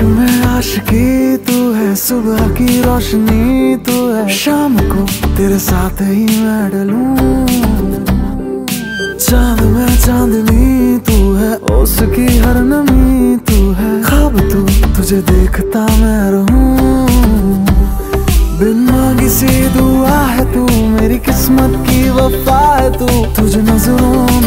आशिकी तू है, सुबह की रोशनी तू है, शाम को तेरे साथ ही मैं डलूं। चाँद में चांदनी तू है उसकी हर नमी तू है खाब तू, तुझे देखता मैं रहूँ। बिन मांगी सी दुआ है तू, मेरी किस्मत की वफा है तू, तुझे नज़रों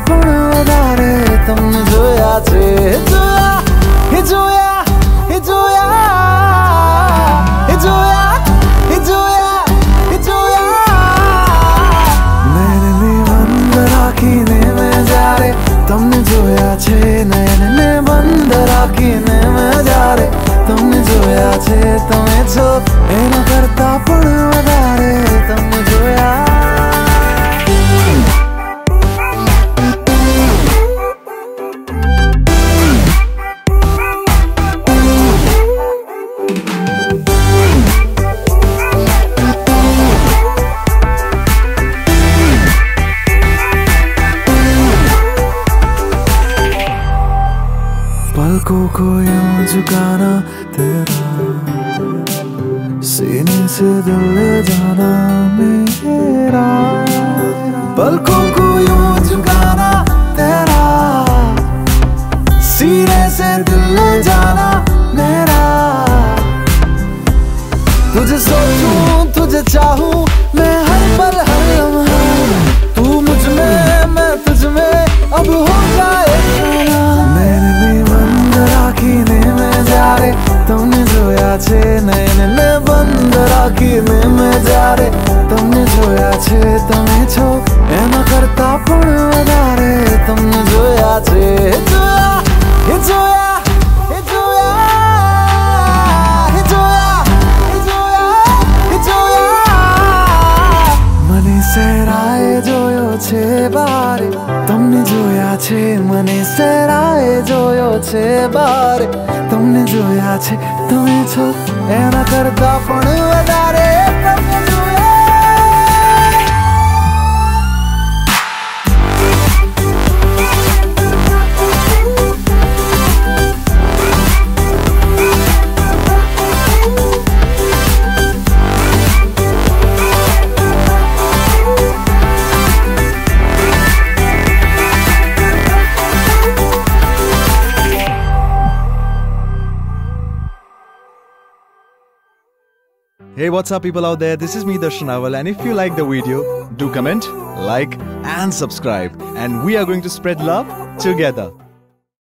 પણ વધારે તમને જોયા છે જોયા એ જોયા એ જોયા એ જોયા એ જોયા એ જોયા નયનને બંધ રાખીને મેં જારે તમને જોયા છે નયનને બંધ રાખીને મેં જારે पलकों को यूँ झुकाना तेरा। सीने से दिल ले जाना मेरा। पलकों को यूँ झुकाना तेरा। सीने से दिल ले जाना मेरा। तुझे सोचूं, तुझे चाहूँ नाचे नैन बंदरा की में जा रे। જોયો છે બારે તમને જોયા છે મને સેરાએ જોયો છે બારે તમને જોયા છે તમે છો એના કરતા પણ Hey, what's up, people out there? This is me, Darshan Awal, and if you like the video, do comment, like, and subscribe. And we are going to spread love together.